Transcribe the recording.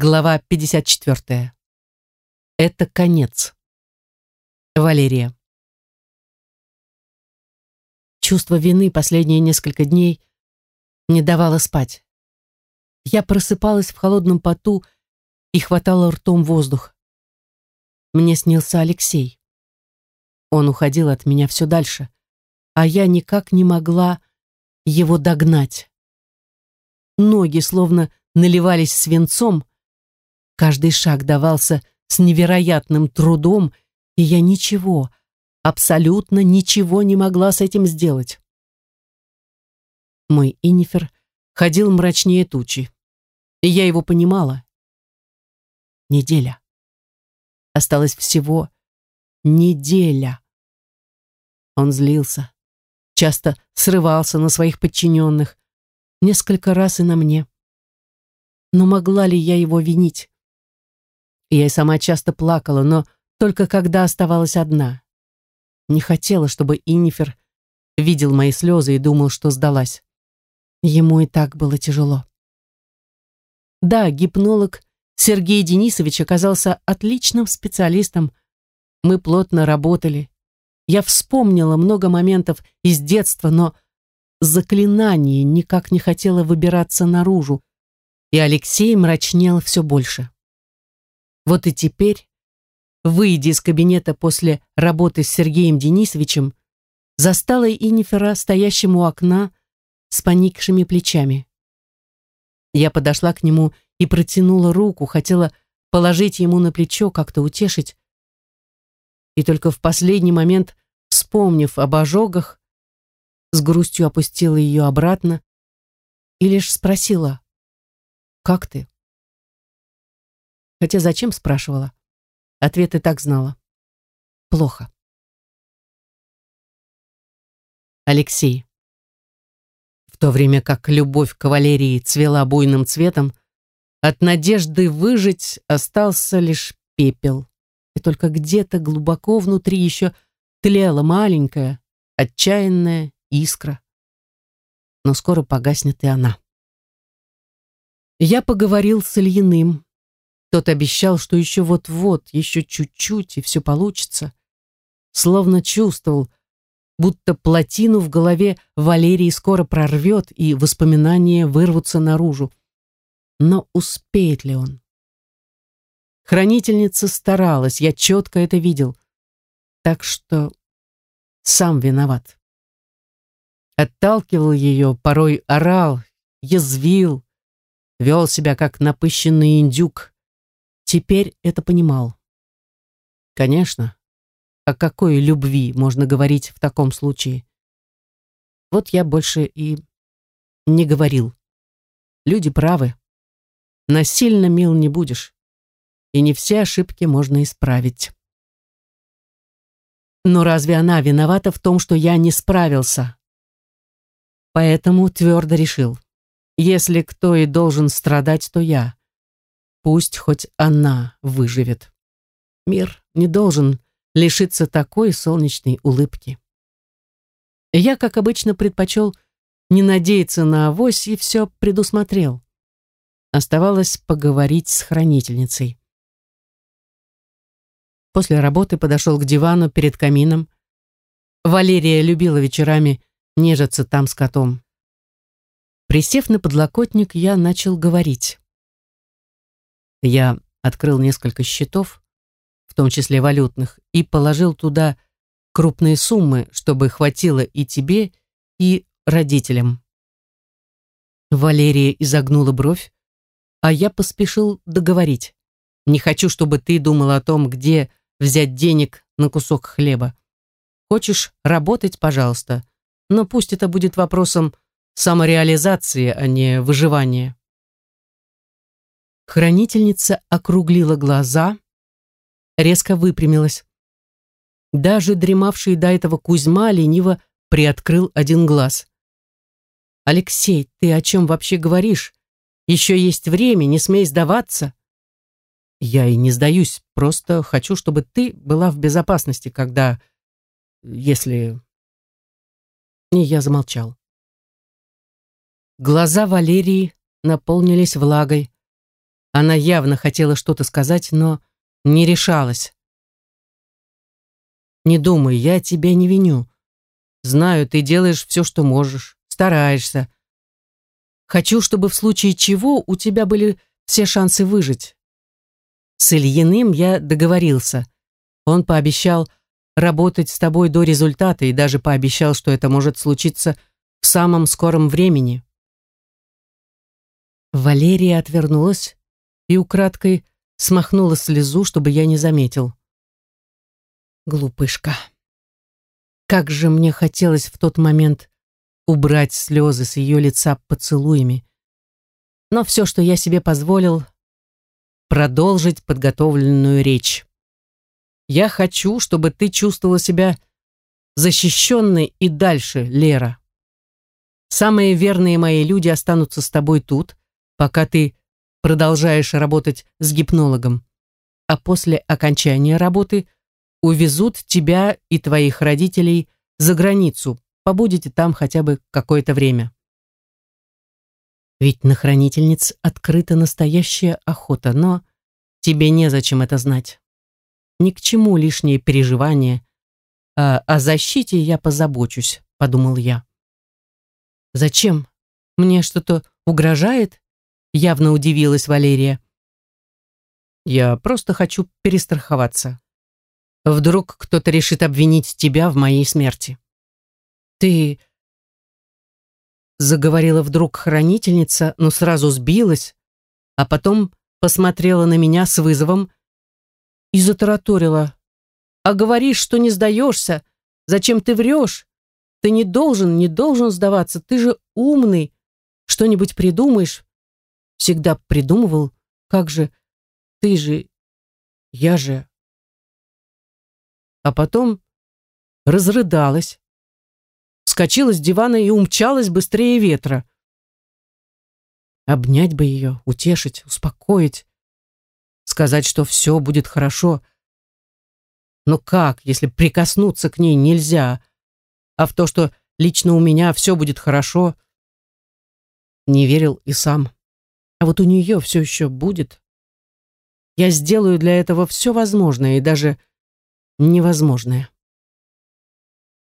Глава 54. Это конец. Валерия. Чувство вины последние несколько дней не давало спать. Я просыпалась в холодном поту и хватала ртом воздух. Мне снился Алексей. Он уходил от меня все дальше, а я никак не могла его догнать. Ноги словно наливались свинцом, Каждый шаг давался с невероятным трудом, и я ничего, абсолютно ничего не могла с этим сделать. Мой Инифер ходил мрачнее тучи, и я его понимала. Неделя. Осталось всего неделя. Он злился, часто срывался на своих подчиненных, несколько раз и на мне. Но могла ли я его винить? Я и сама часто плакала, но только когда оставалась одна. Не хотела, чтобы Иннифер видел мои слезы и думал, что сдалась. Ему и так было тяжело. Да, гипнолог Сергей Денисович оказался отличным специалистом. Мы плотно работали. Я вспомнила много моментов из детства, но заклинание никак не хотело выбираться наружу, и Алексей мрачнел все больше. Вот и теперь, выйдя из кабинета после работы с Сергеем Денисовичем, застала Инифера стоящим у окна с поникшими плечами. Я подошла к нему и протянула руку, хотела положить ему на плечо, как-то утешить. И только в последний момент, вспомнив об ожогах, с грустью опустила ее обратно и лишь спросила, «Как ты?» Хотя зачем спрашивала? Ответ и так знала. Плохо. Алексей. В то время как любовь к кавалерии цвела буйным цветом, от надежды выжить остался лишь пепел. И только где-то глубоко внутри еще тлела маленькая, отчаянная искра. Но скоро погаснет и она. Я поговорил с Ильиным, тот обещал, что еще вот-вот, еще чуть-чуть, и все получится. Словно чувствовал, будто плотину в голове Валерии скоро прорвет, и воспоминания вырвутся наружу. Но успеет ли он? Хранительница старалась, я четко это видел. Так что сам виноват. Отталкивал ее, порой орал, язвил, вел себя как напыщенный индюк, теперь это понимал. Конечно, о какой любви можно говорить в таком случае? Вот я больше и не говорил. Люди правы. Насильно мил не будешь. И не все ошибки можно исправить. Но разве она виновата в том, что я не справился? Поэтому твердо решил. Если кто и должен страдать, то я. Пусть хоть она выживет. Мир не должен лишиться такой солнечной улыбки. Я, как обычно, предпочел не надеяться на авось и все предусмотрел. Оставалось поговорить с хранительницей. После работы подошел к дивану перед камином. Валерия любила вечерами нежиться там с котом. Присев на подлокотник, я начал говорить. Я открыл несколько счетов, в том числе валютных, и положил туда крупные суммы, чтобы хватило и тебе, и родителям. Валерия изогнула бровь, а я поспешил договорить. Не хочу, чтобы ты думал о том, где взять денег на кусок хлеба. Хочешь работать, пожалуйста, но пусть это будет вопросом самореализации, а не выживания. Хранительница округлила глаза, резко выпрямилась. Даже дремавший до этого Кузьма лениво приоткрыл один глаз. «Алексей, ты о чем вообще говоришь? Еще есть время, не смей сдаваться». «Я и не сдаюсь, просто хочу, чтобы ты была в безопасности, когда... если...» И я замолчал. Глаза Валерии наполнились влагой. Она явно хотела что-то сказать, но не решалась. «Не думай, я тебя не виню. Знаю, ты делаешь все, что можешь, стараешься. Хочу, чтобы в случае чего у тебя были все шансы выжить. С Ильиным я договорился. Он пообещал работать с тобой до результата и даже пообещал, что это может случиться в самом скором времени. Валерия отвернулась и украдкой смахнула слезу, чтобы я не заметил. Глупышка. Как же мне хотелось в тот момент убрать слезы с ее лица поцелуями. Но все, что я себе позволил, продолжить подготовленную речь. Я хочу, чтобы ты чувствовала себя защищенной и дальше, Лера. Самые верные мои люди останутся с тобой тут, пока ты продолжаешь работать с гипнологом, а после окончания работы увезут тебя и твоих родителей за границу, побудете там хотя бы какое-то время. Ведь на хранительниц открыта настоящая охота, но тебе незачем это знать. Ни к чему лишние переживания. А о защите я позабочусь, подумал я. Зачем? Мне что-то угрожает? Явно удивилась Валерия. Я просто хочу перестраховаться. Вдруг кто-то решит обвинить тебя в моей смерти. Ты... Заговорила вдруг хранительница, но сразу сбилась, а потом посмотрела на меня с вызовом и затараторила. «А говоришь, что не сдаешься? Зачем ты врешь? Ты не должен, не должен сдаваться. Ты же умный. Что-нибудь придумаешь?» Всегда придумывал. Как же? Ты же... Я же... А потом разрыдалась, вскочила с дивана и умчалась быстрее ветра. Обнять бы ее, утешить, успокоить сказать, что все будет хорошо. Но как, если прикоснуться к ней нельзя, а в то, что лично у меня все будет хорошо, не верил и сам. А вот у нее все еще будет. Я сделаю для этого все возможное и даже невозможное.